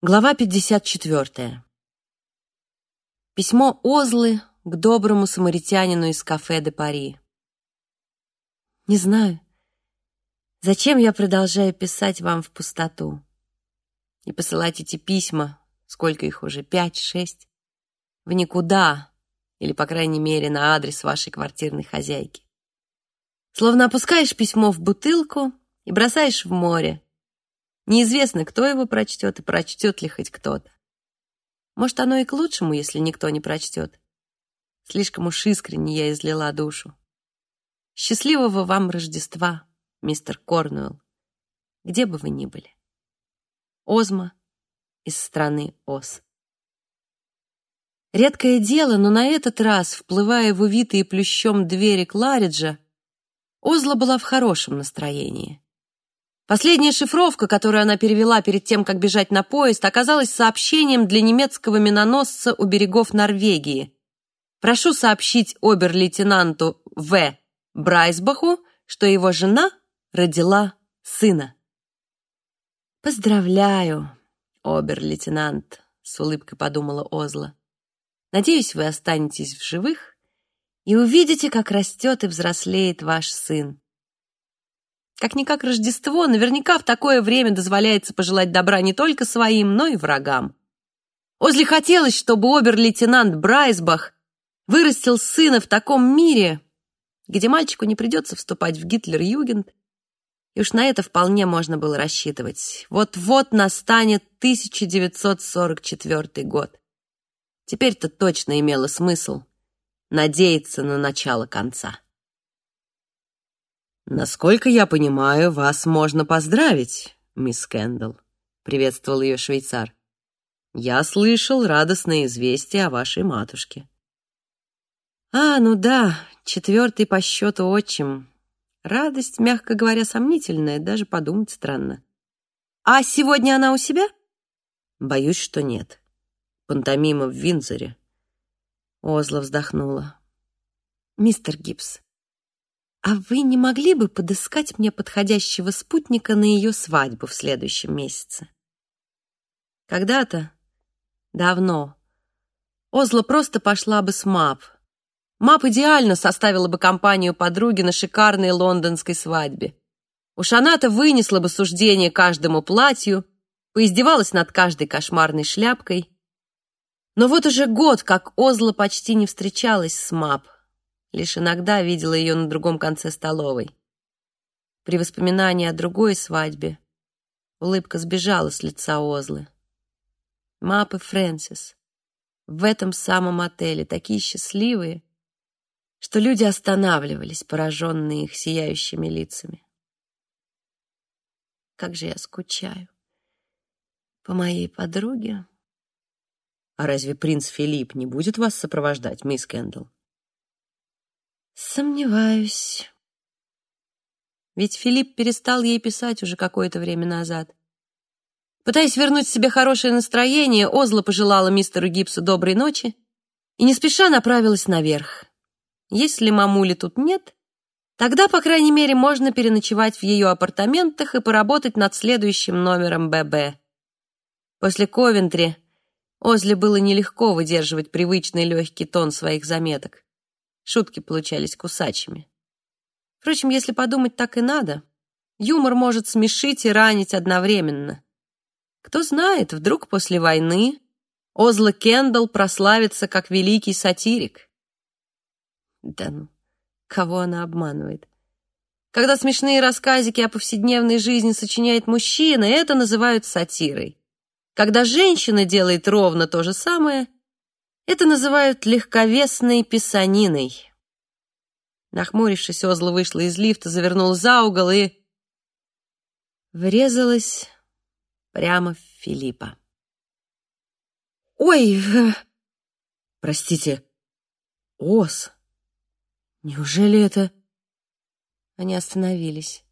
Глава 54. Письмо Озлы к доброму самаритянину из кафе де Пари. Не знаю, зачем я продолжаю писать вам в пустоту и посылать эти письма, сколько их уже, пять, шесть, в никуда, или, по крайней мере, на адрес вашей квартирной хозяйки. Словно опускаешь письмо в бутылку и бросаешь в море, Неизвестно, кто его прочтет и прочтет ли хоть кто-то. Может, оно и к лучшему, если никто не прочтет. Слишком уж искренне я излила душу. Счастливого вам Рождества, мистер Корнуэлл, где бы вы ни были. Озма из страны Оз. Редкое дело, но на этот раз, вплывая в увитые плющом двери Клариджа, Озла была в хорошем настроении. Последняя шифровка, которую она перевела перед тем, как бежать на поезд, оказалась сообщением для немецкого миноносца у берегов Норвегии. Прошу сообщить обер-лейтенанту В. Брайсбаху, что его жена родила сына. «Поздравляю, обер-лейтенант», — с улыбкой подумала Озла. «Надеюсь, вы останетесь в живых и увидите, как растет и взрослеет ваш сын. Как-никак Рождество, наверняка в такое время дозволяется пожелать добра не только своим, но и врагам. Озли хотелось, чтобы обер-лейтенант Брайсбах вырастил сына в таком мире, где мальчику не придется вступать в Гитлер-Югент, и уж на это вполне можно было рассчитывать. Вот-вот настанет 1944 год. Теперь-то точно имело смысл надеяться на начало конца. «Насколько я понимаю, вас можно поздравить, мисс Кэндалл», — приветствовал ее швейцар. «Я слышал радостное известие о вашей матушке». «А, ну да, четвертый по счету отчим. Радость, мягко говоря, сомнительная, даже подумать странно. А сегодня она у себя?» «Боюсь, что нет. Пантомима в Винзоре». Озла вздохнула. «Мистер Гибс, «А вы не могли бы подыскать мне подходящего спутника на ее свадьбу в следующем месяце?» Когда-то, давно, Озла просто пошла бы с Мап. Мап идеально составила бы компанию подруги на шикарной лондонской свадьбе. Уж она-то вынесла бы суждение каждому платью, поиздевалась над каждой кошмарной шляпкой. Но вот уже год, как Озла почти не встречалась с Мап — Лишь иногда видела ее на другом конце столовой. При воспоминании о другой свадьбе улыбка сбежала с лица Озлы. Мап и Фрэнсис в этом самом отеле такие счастливые, что люди останавливались, пораженные их сияющими лицами. Как же я скучаю по моей подруге. А разве принц Филипп не будет вас сопровождать, мисс Кэндалл? Сомневаюсь. Ведь Филипп перестал ей писать уже какое-то время назад. Пытаясь вернуть себе хорошее настроение, Озла пожелала мистеру Гибсу доброй ночи и не спеша направилась наверх. Если мамули тут нет, тогда, по крайней мере, можно переночевать в ее апартаментах и поработать над следующим номером ББ. После Ковентри Озле было нелегко выдерживать привычный легкий тон своих заметок. Шутки получались кусачими. Впрочем, если подумать, так и надо. Юмор может смешить и ранить одновременно. Кто знает, вдруг после войны Озла Кендалл прославится как великий сатирик. Да ну, кого она обманывает? Когда смешные рассказики о повседневной жизни сочиняет мужчина, это называют сатирой. Когда женщина делает ровно то же самое, это называют легковесной писаниной. Нахмурившись, Озла вышла из лифта, завернула за угол и... Врезалась прямо в Филиппа. «Ой!» «Простите, Оз, неужели это...» Они остановились.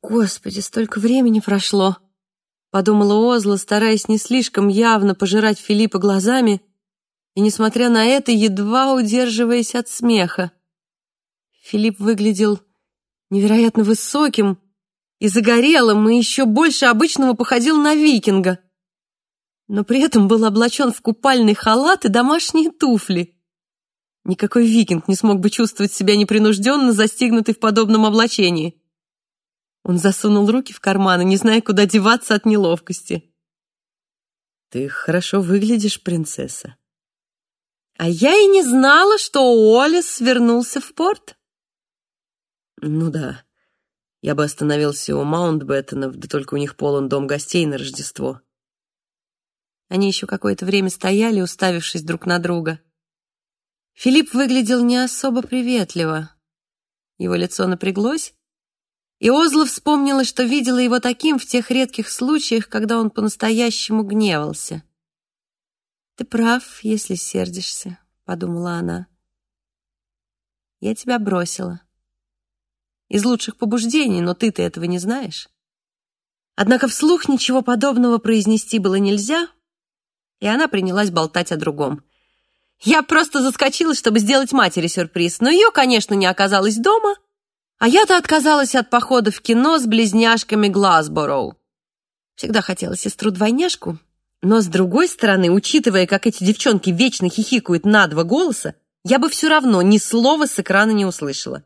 «Господи, столько времени прошло!» Подумала Озла, стараясь не слишком явно пожирать Филиппа глазами, и, несмотря на это, едва удерживаясь от смеха. Филипп выглядел невероятно высоким и загорелым, и еще больше обычного походил на викинга. но при этом был облачен в купальный халат и домашние туфли. Никакой викинг не смог бы чувствовать себя непринужденно, застигнутый в подобном облачении. Он засунул руки в карманы, не зная, куда деваться от неловкости. «Ты хорошо выглядишь, принцесса». «А я и не знала, что Уоллес вернулся в порт». «Ну да, я бы остановился у Маунтбеттенов, да только у них полон дом гостей на Рождество». Они еще какое-то время стояли, уставившись друг на друга. Филипп выглядел не особо приветливо. Его лицо напряглось, и Озла вспомнила, что видела его таким в тех редких случаях, когда он по-настоящему гневался. «Ты прав, если сердишься», — подумала она. «Я тебя бросила. Из лучших побуждений, но ты-то этого не знаешь». Однако вслух ничего подобного произнести было нельзя, и она принялась болтать о другом. Я просто заскочила, чтобы сделать матери сюрприз, но ее, конечно, не оказалось дома, а я-то отказалась от похода в кино с близняшками Глазбороу. Всегда хотела сестру-двойняшку, но, с другой стороны, учитывая, как эти девчонки вечно хихикают на два голоса, я бы все равно ни слова с экрана не услышала.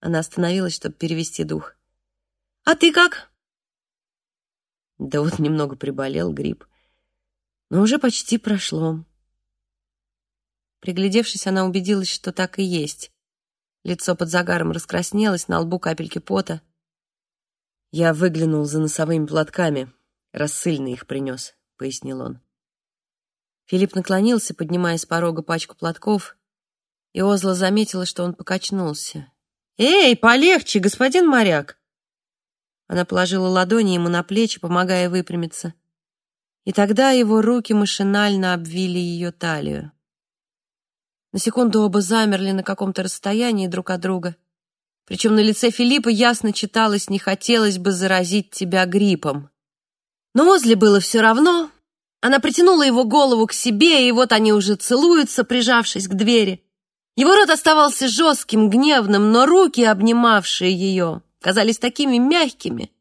Она остановилась, чтобы перевести дух. «А ты как?» Да вот немного приболел грипп но уже почти прошло. Приглядевшись, она убедилась, что так и есть. Лицо под загаром раскраснелось, на лбу капельки пота. «Я выглянул за носовыми платками. Рассыльный их принес», — пояснил он. Филипп наклонился, поднимая с порога пачку платков, и Озла заметила, что он покачнулся. «Эй, полегче, господин моряк!» Она положила ладони ему на плечи, помогая выпрямиться и тогда его руки машинально обвили ее талию. На секунду оба замерли на каком-то расстоянии друг от друга. Причем на лице Филиппа ясно читалось «не хотелось бы заразить тебя гриппом». Но возле было все равно. Она притянула его голову к себе, и вот они уже целуются, прижавшись к двери. Его рот оставался жестким, гневным, но руки, обнимавшие ее, казались такими мягкими,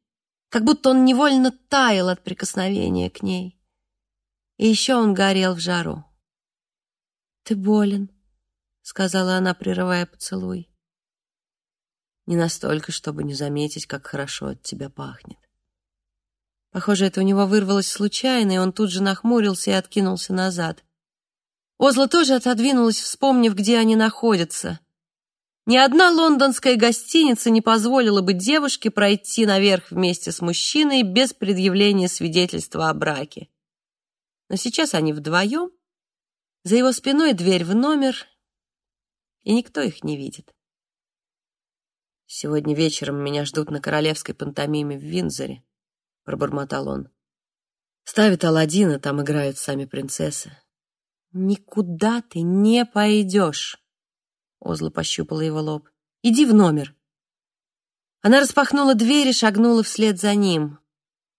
как будто он невольно таял от прикосновения к ней. И еще он горел в жару. «Ты болен», — сказала она, прерывая поцелуй. «Не настолько, чтобы не заметить, как хорошо от тебя пахнет». Похоже, это у него вырвалось случайно, и он тут же нахмурился и откинулся назад. Озла тоже отодвинулась, вспомнив, где они находятся — ни одна лондонская гостиница не позволила бы девушке пройти наверх вместе с мужчиной без предъявления свидетельства о браке. Но сейчас они вдвоем, за его спиной дверь в номер, и никто их не видит. «Сегодня вечером меня ждут на королевской пантомиме в Винзоре», — пробормотал он. «Ставят Аладдина, там играют сами принцессы». «Никуда ты не пойдешь», Озла пощупала его лоб. «Иди в номер». Она распахнула дверь и шагнула вслед за ним.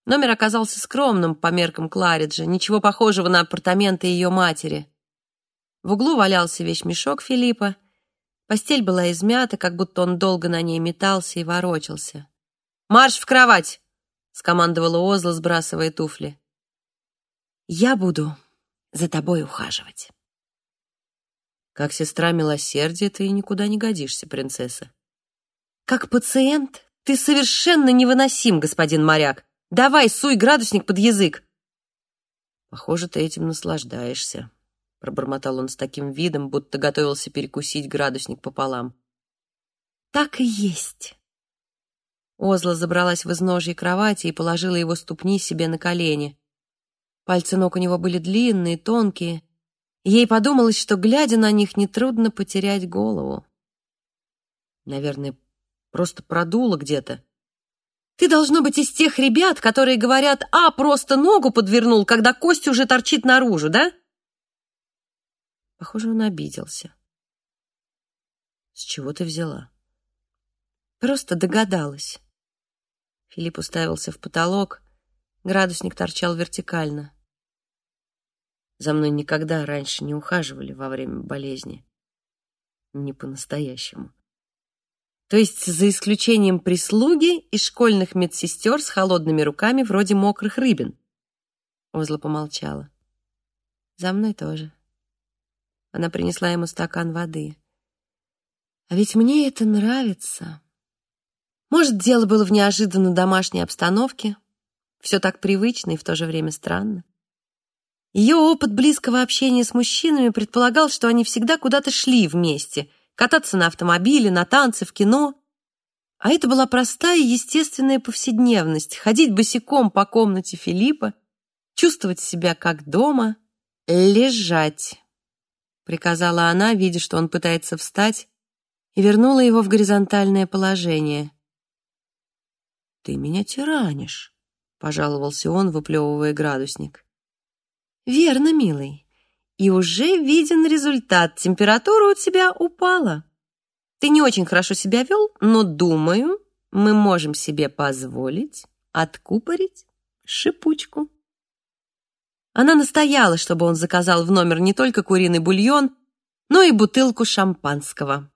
Номер оказался скромным по меркам Клариджа, ничего похожего на апартаменты ее матери. В углу валялся вещмешок Филиппа. Постель была измята, как будто он долго на ней метался и ворочался. «Марш в кровать!» — скомандовала Озла, сбрасывая туфли. «Я буду за тобой ухаживать». Как сестра милосердия ты никуда не годишься, принцесса. Как пациент ты совершенно невыносим, господин моряк. Давай, суй градусник под язык. Похоже, ты этим наслаждаешься, пробормотал он с таким видом, будто готовился перекусить градусник пополам. Так и есть. Озла забралась в изножье кровати и положила его ступни себе на колени. Пальцы ног у него были длинные, тонкие, Ей подумалось, что, глядя на них, нетрудно потерять голову. Наверное, просто продуло где-то. Ты должно быть из тех ребят, которые говорят, а, просто ногу подвернул, когда кость уже торчит наружу, да? Похоже, он обиделся. С чего ты взяла? Просто догадалась. Филипп уставился в потолок. Градусник торчал вертикально. За мной никогда раньше не ухаживали во время болезни. Не по-настоящему. То есть за исключением прислуги и школьных медсестер с холодными руками вроде мокрых рыбин. Озла помолчала. За мной тоже. Она принесла ему стакан воды. А ведь мне это нравится. Может, дело было в неожиданно домашней обстановке. Все так привычно и в то же время странно. Ее опыт близкого общения с мужчинами предполагал, что они всегда куда-то шли вместе, кататься на автомобиле, на танцы, в кино. А это была простая естественная повседневность — ходить босиком по комнате Филиппа, чувствовать себя как дома, лежать, — приказала она, видя, что он пытается встать, и вернула его в горизонтальное положение. «Ты меня тиранишь», — пожаловался он, выплевывая градусник. «Верно, милый. И уже виден результат. Температура у тебя упала. Ты не очень хорошо себя вел, но, думаю, мы можем себе позволить откупорить шипучку». Она настояла, чтобы он заказал в номер не только куриный бульон, но и бутылку шампанского.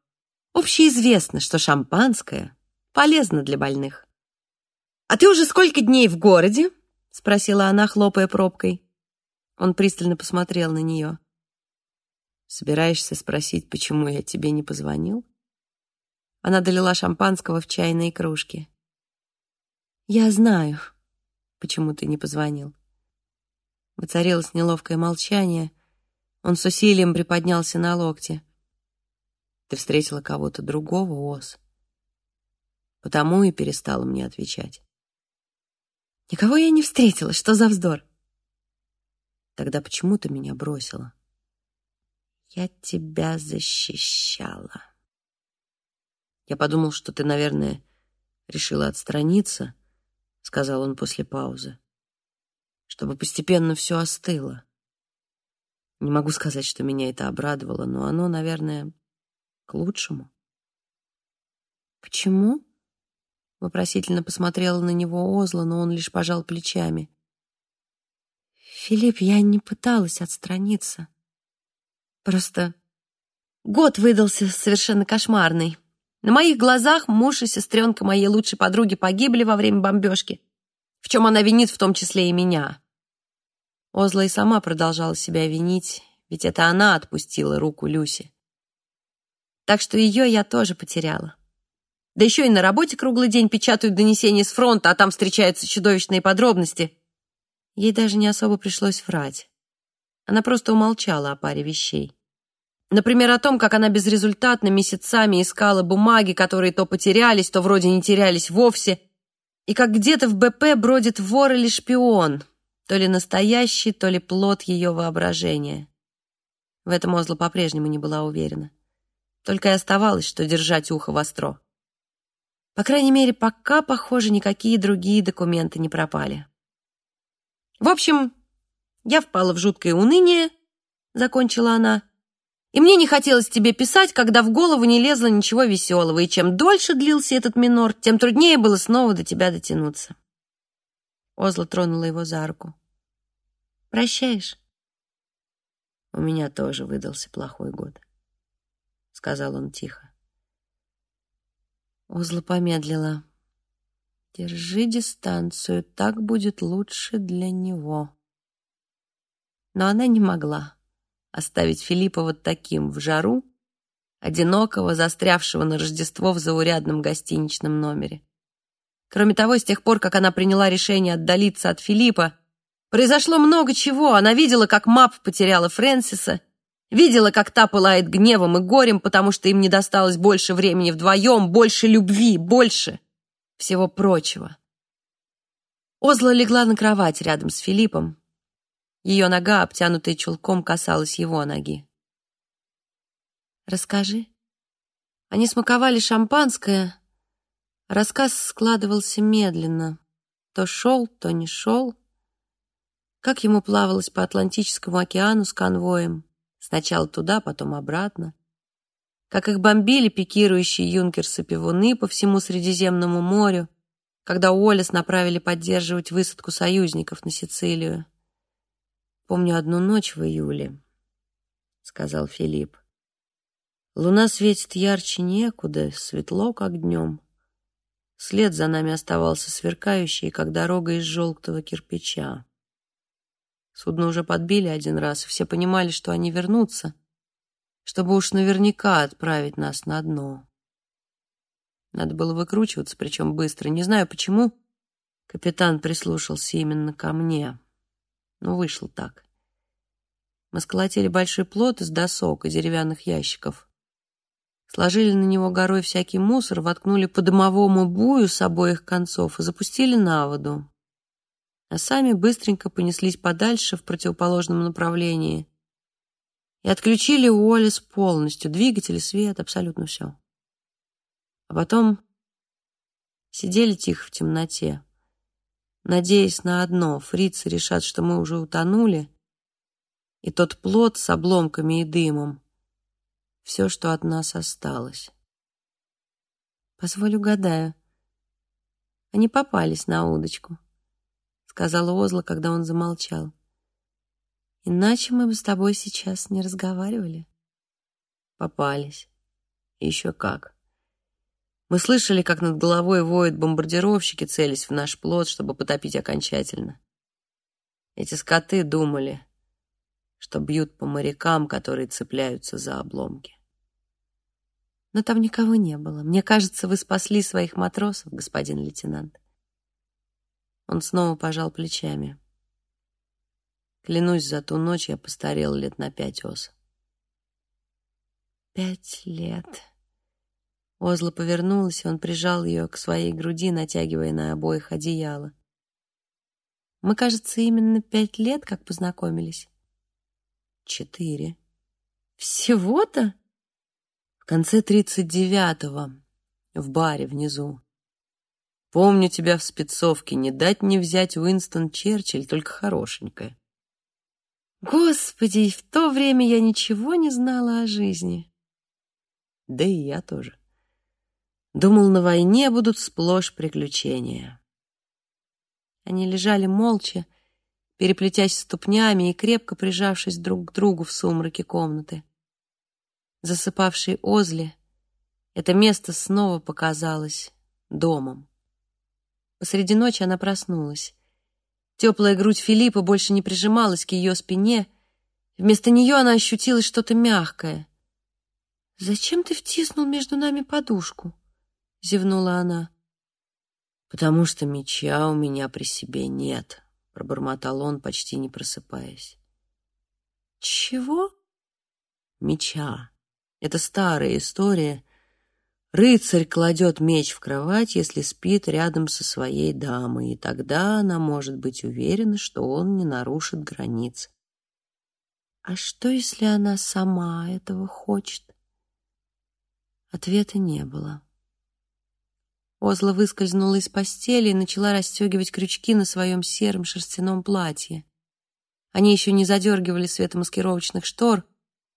Общеизвестно, что шампанское полезно для больных. «А ты уже сколько дней в городе?» — спросила она, хлопая пробкой. Он пристально посмотрел на нее. «Собираешься спросить, почему я тебе не позвонил?» Она долила шампанского в чайные кружки. «Я знаю, почему ты не позвонил». Воцарилось неловкое молчание. Он с усилием приподнялся на локте. «Ты встретила кого-то другого, Оз?» Потому и перестала мне отвечать. «Никого я не встретила. Что за вздор?» Тогда почему ты меня бросила? Я тебя защищала. Я подумал, что ты, наверное, решила отстраниться, сказал он после паузы, чтобы постепенно все остыло. Не могу сказать, что меня это обрадовало, но оно, наверное, к лучшему. Почему? Вопросительно посмотрела на него Озла, но он лишь пожал плечами. Филипп, я не пыталась отстраниться. Просто год выдался совершенно кошмарный. На моих глазах муж и сестренка моей лучшей подруги погибли во время бомбежки, в чем она винит в том числе и меня. Озла и сама продолжала себя винить, ведь это она отпустила руку Люси. Так что ее я тоже потеряла. Да еще и на работе круглый день печатают донесения с фронта, а там встречаются чудовищные подробности. Ей даже не особо пришлось врать. Она просто умолчала о паре вещей. Например, о том, как она безрезультатно месяцами искала бумаги, которые то потерялись, то вроде не терялись вовсе, и как где-то в БП бродит вор или шпион, то ли настоящий, то ли плод ее воображения. В этом Озла по-прежнему не была уверена. Только и оставалось, что держать ухо востро. По крайней мере, пока, похоже, никакие другие документы не пропали. В общем, я впала в жуткое уныние, закончила она. И мне не хотелось тебе писать, когда в голову не лезло ничего веселого, и чем дольше длился этот минор, тем труднее было снова до тебя дотянуться. Озла тронула его за руку. «Прощаешь?» «У меня тоже выдался плохой год», — сказал он тихо. Озла помедлила. Держи дистанцию, так будет лучше для него. Но она не могла оставить Филиппа вот таким в жару, одинокого, застрявшего на Рождество в заурядном гостиничном номере. Кроме того, с тех пор, как она приняла решение отдалиться от Филиппа, произошло много чего. Она видела, как Мап потеряла Фрэнсиса, видела, как та пылает гневом и горем, потому что им не досталось больше времени вдвоем, больше любви, больше всего прочего. Озла легла на кровать рядом с Филиппом. Ее нога, обтянутая чулком, касалась его ноги. «Расскажи». Они смаковали шампанское. Рассказ складывался медленно. То шел, то не шел. Как ему плавалось по Атлантическому океану с конвоем. Сначала туда, потом обратно как их бомбили пикирующие юнкерсы-пивуны по всему Средиземному морю, когда Уоллес направили поддерживать высадку союзников на Сицилию. «Помню одну ночь в июле», — сказал Филипп. «Луна светит ярче некуда, светло, как днем. След за нами оставался сверкающий, как дорога из желтого кирпича. Судно уже подбили один раз, и все понимали, что они вернутся, чтобы уж наверняка отправить нас на дно. Надо было выкручиваться, причем быстро. Не знаю почему, капитан прислушался именно ко мне. Но вышло так. Мы сколотили большой плот из досок и деревянных ящиков. Сложили на него горой всякий мусор, воткнули по дымовому бую с обоих концов и запустили на воду. А сами быстренько понеслись подальше в противоположном направлении и отключили Уоллес полностью, двигатели, свет, абсолютно все. А потом сидели тихо в темноте, надеясь на одно — фрицы решат, что мы уже утонули, и тот плод с обломками и дымом — все, что от нас осталось. «Позволь угадаю, они попались на удочку», — сказала Озла, когда он замолчал. «Иначе мы бы с тобой сейчас не разговаривали». «Попались. Еще как». Мы слышали, как над головой воют бомбардировщики, целясь в наш плод, чтобы потопить окончательно. Эти скоты думали, что бьют по морякам, которые цепляются за обломки. Но там никого не было. Мне кажется, вы спасли своих матросов, господин лейтенант. Он снова пожал плечами. Клянусь, за ту ночь я постарел лет на пять ос. Пять лет. Озла повернулась, и он прижал ее к своей груди, натягивая на обоих одеяло. Мы, кажется, именно пять лет как познакомились. Четыре. Всего-то? В конце тридцать девятого, в баре внизу. Помню тебя в спецовке, не дать не взять Уинстон Черчилль, только хорошенькая. Господи, в то время я ничего не знала о жизни. Да и я тоже. Думал, на войне будут сплошь приключения. Они лежали молча, переплетясь ступнями и крепко прижавшись друг к другу в сумраке комнаты. Засыпавшей Озли это место снова показалось домом. Посреди ночи она проснулась. Теплая грудь Филиппа больше не прижималась к ее спине. Вместо нее она ощутила что-то мягкое. «Зачем ты втиснул между нами подушку?» — зевнула она. «Потому что меча у меня при себе нет», — пробормотал он, почти не просыпаясь. «Чего?» «Меча. Это старая история. Рыцарь кладет меч в кровать, если спит рядом со своей дамой, и тогда она может быть уверена, что он не нарушит границ. А что, если она сама этого хочет? Ответа не было. Озла выскользнула из постели и начала расстегивать крючки на своем сером шерстяном платье. Они еще не задергивали светомаскировочных штор.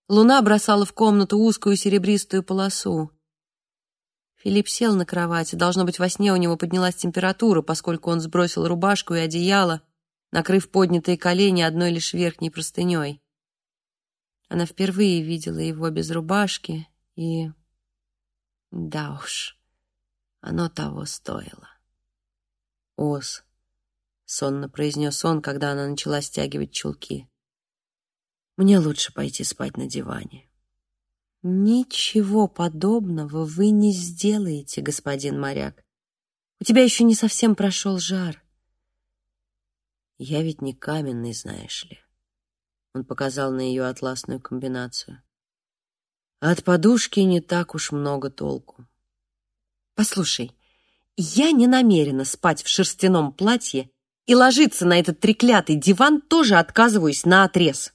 Луна бросала в комнату узкую серебристую полосу. Филипп сел на кровати. Должно быть, во сне у него поднялась температура, поскольку он сбросил рубашку и одеяло, накрыв поднятые колени одной лишь верхней простыней. Она впервые видела его без рубашки, и... Да уж... Оно того стоило. «Ос», — сонно произнес он, когда она начала стягивать чулки. «Мне лучше пойти спать на диване». «Ничего подобного вы не сделаете, господин моряк. У тебя еще не совсем прошел жар». «Я ведь не каменный, знаешь ли». Он показал на ее атласную комбинацию. «От подушки не так уж много толку. Послушай, я не намерена спать в шерстяном платье и ложиться на этот треклятый диван тоже отказываюсь на отрез.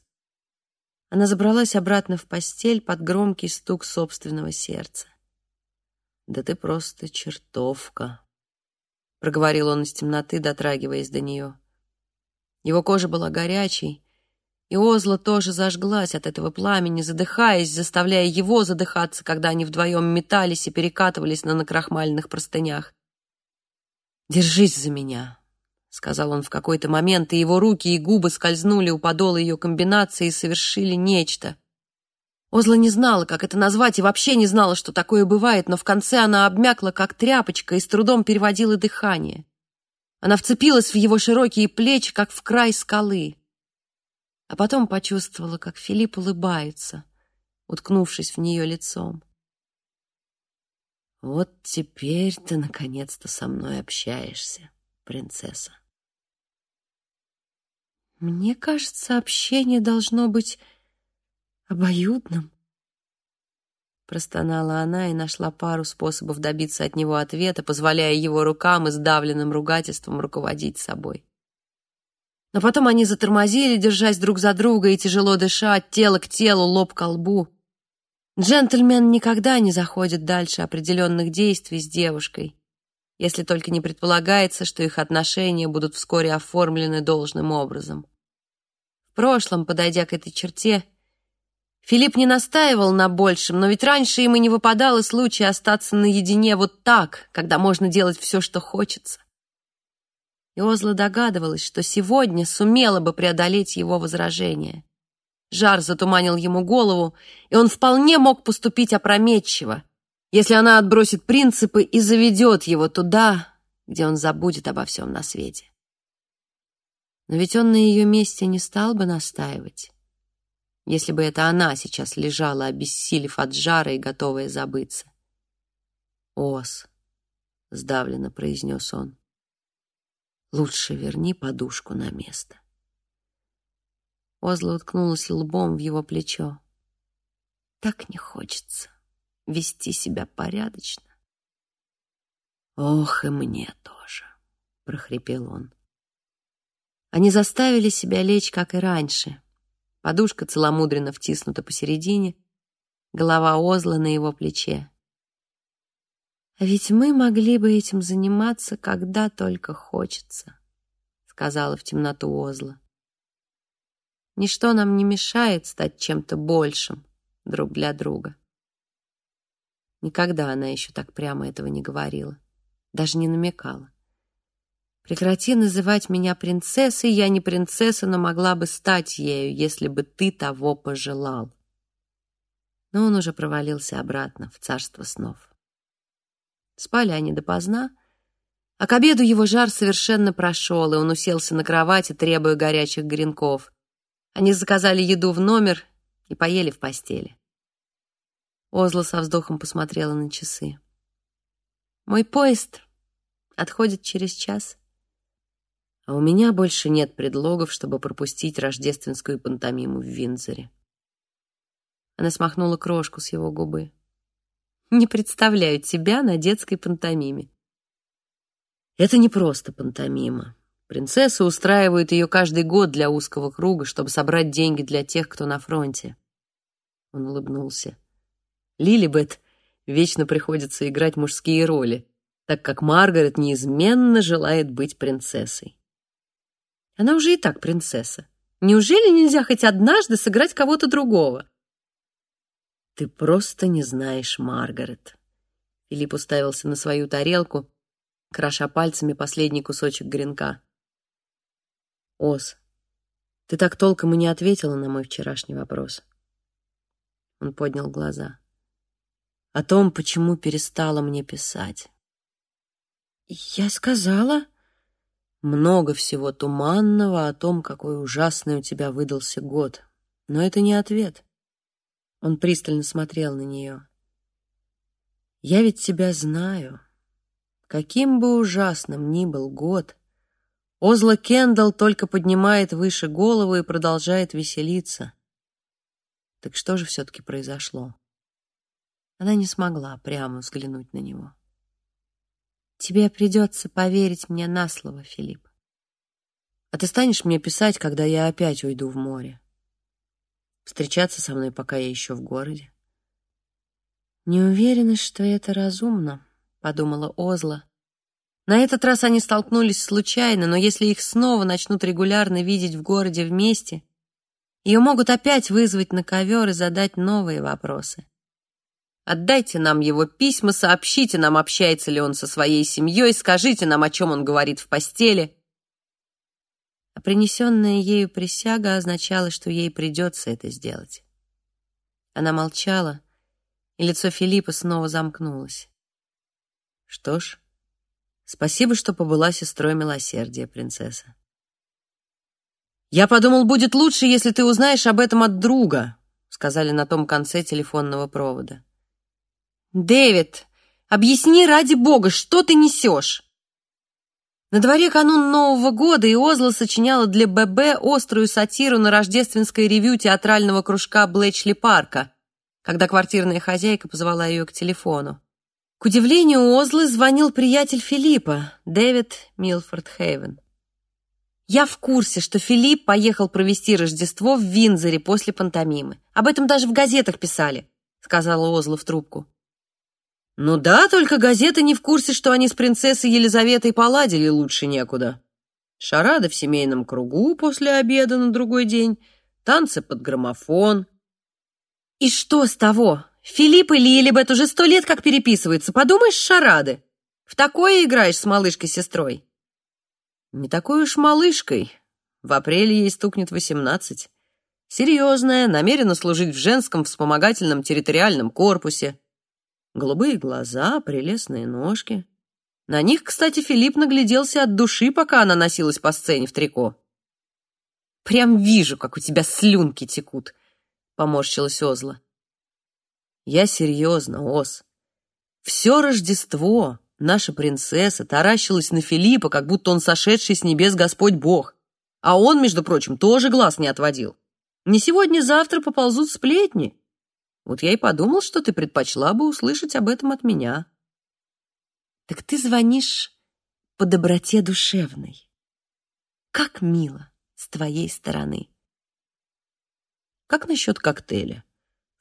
Она забралась обратно в постель под громкий стук собственного сердца. «Да ты просто чертовка», — проговорил он из темноты, дотрагиваясь до нее. Его кожа была горячей, и Озла тоже зажглась от этого пламени, задыхаясь, заставляя его задыхаться, когда они вдвоем метались и перекатывались на накрахмаленных простынях. «Держись за меня», — сказал он в какой-то момент, и его руки и губы скользнули у подола ее комбинации и совершили нечто. Озла не знала, как это назвать, и вообще не знала, что такое бывает, но в конце она обмякла, как тряпочка, и с трудом переводила дыхание. Она вцепилась в его широкие плечи, как в край скалы. а потом почувствовала, как Филипп улыбается, уткнувшись в нее лицом. «Вот теперь ты наконец-то со мной общаешься, принцесса». Мне кажется, общение должно быть обоюдным. Простонала она и нашла пару способов добиться от него ответа, позволяя его рукам и сдавленным ругательством руководить собой. Но потом они затормозили, держась друг за друга и тяжело дыша от тела к телу, лоб к лбу. Джентльмен никогда не заходит дальше определенных действий с девушкой, если только не предполагается, что их отношения будут вскоре оформлены должным образом. Прошлом, подойдя к этой черте, Филипп не настаивал на большем, но ведь раньше ему не выпадало случая остаться наедине вот так, когда можно делать все, что хочется. И Озла догадывалась, что сегодня сумела бы преодолеть его возражение. Жар затуманил ему голову, и он вполне мог поступить опрометчиво, если она отбросит принципы и заведет его туда, где он забудет обо всем на свете. Но ведь он на ее месте не стал бы настаивать если бы это она сейчас лежала, обессилев от жара и готовая забыться. «Ос», — сдавленно произнес он, — «лучше верни подушку на место». Озла уткнулась лбом в его плечо. «Так не хочется вести себя порядочно». «Ох, и мне тоже», — прохрипел он. Они заставили себя лечь, как и раньше, Подушка целомудренно втиснута посередине, голова Озла на его плече. «А ведь мы могли бы этим заниматься, когда только хочется», — сказала в темноту Озла. «Ничто нам не мешает стать чем-то большим друг для друга». Никогда она еще так прямо этого не говорила, даже не намекала. Прекрати называть меня принцессой, я не принцесса, но могла бы стать ею, если бы ты того пожелал. Но он уже провалился обратно в царство снов. Спали они допоздна, а к обеду его жар совершенно прошел, и он уселся на кровати, требуя горячих гренков. Они заказали еду в номер и поели в постели. Озла со вздохом посмотрела на часы. «Мой поезд отходит через час» а у меня больше нет предлогов, чтобы пропустить рождественскую пантомиму в Винзоре. Она смахнула крошку с его губы. Не представляю тебя на детской пантомиме. Это не просто пантомима. Принцессы устраивают ее каждый год для узкого круга, чтобы собрать деньги для тех, кто на фронте. Он улыбнулся. Лилибет вечно приходится играть мужские роли, так как Маргарет неизменно желает быть принцессой. Она уже и так принцесса. Неужели нельзя хоть однажды сыграть кого-то другого? Ты просто не знаешь Маргарет. Филипп уставился на свою тарелку, кроша пальцами последний кусочек гренка. Ос, ты так толком и не ответила на мой вчерашний вопрос. Он поднял глаза. О том, почему перестала мне писать. Я сказала, много всего туманного о том, какой ужасный у тебя выдался год. Но это не ответ. Он пристально смотрел на нее. Я ведь тебя знаю. Каким бы ужасным ни был год, Озла Кендалл только поднимает выше голову и продолжает веселиться. Так что же все-таки произошло? Она не смогла прямо взглянуть на него. Тебе придется поверить мне на слово, Филипп. А ты станешь мне писать, когда я опять уйду в море? Встречаться со мной, пока я еще в городе? Не уверена, что это разумно, подумала Озла. На этот раз они столкнулись случайно, но если их снова начнут регулярно видеть в городе вместе, ее могут опять вызвать на ковер и задать новые вопросы. Отдайте нам его письма, сообщите нам, общается ли он со своей семьей, скажите нам, о чем он говорит в постели. А принесенная ею присяга означала, что ей придется это сделать. Она молчала, и лицо Филиппа снова замкнулось. Что ж, спасибо, что побыла сестрой милосердия, принцесса. «Я подумал, будет лучше, если ты узнаешь об этом от друга», сказали на том конце телефонного провода. «Дэвид, объясни ради бога, что ты несешь?» На дворе канун Нового года, и Озла сочиняла для ББ острую сатиру на рождественское ревю театрального кружка Блэчли Парка, когда квартирная хозяйка позвала ее к телефону. К удивлению Озлы звонил приятель Филиппа, Дэвид Милфорд Хейвен. Я в курсе, что Филипп поехал провести Рождество в Винзоре после пантомимы. Об этом даже в газетах писали, сказала Озла в трубку. Ну да, только газеты не в курсе, что они с принцессой Елизаветой поладили лучше некуда. Шарада в семейном кругу после обеда на другой день, танцы под граммофон. И что с того? Филипп и Лилибет уже сто лет как переписываются. Подумаешь, шарады. В такое играешь с малышкой-сестрой. Не такой уж малышкой. В апреле ей стукнет восемнадцать. Серьезная, намерена служить в женском вспомогательном территориальном корпусе. Голубые глаза, прелестные ножки. На них, кстати, Филипп нагляделся от души, пока она носилась по сцене в трико. «Прям вижу, как у тебя слюнки текут», — поморщилась Озла. «Я серьезно, Оз. Все Рождество наша принцесса таращилась на Филиппа, как будто он сошедший с небес Господь Бог. А он, между прочим, тоже глаз не отводил. Не сегодня-завтра поползут сплетни, вот я и подумал, что ты предпочла бы услышать об этом от меня. Так ты звонишь по доброте душевной. Как мило с твоей стороны. Как насчет коктейля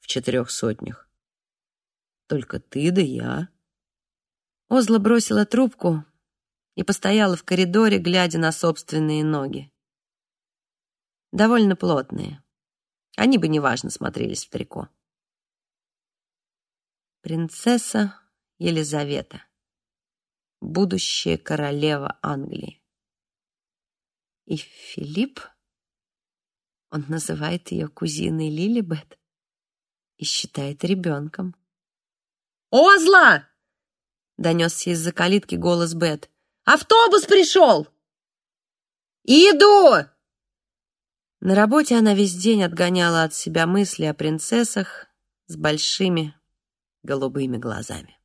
в четырех сотнях? Только ты да я. Озла бросила трубку и постояла в коридоре, глядя на собственные ноги. Довольно плотные. Они бы неважно смотрелись в трико. Принцесса Елизавета. Будущая королева Англии. И Филипп, он называет ее кузиной Лилибет и считает ребенком. «Озла!» — донесся из-за калитки голос Бет. «Автобус пришел!» «Иду!» На работе она весь день отгоняла от себя мысли о принцессах с большими голубыми глазами.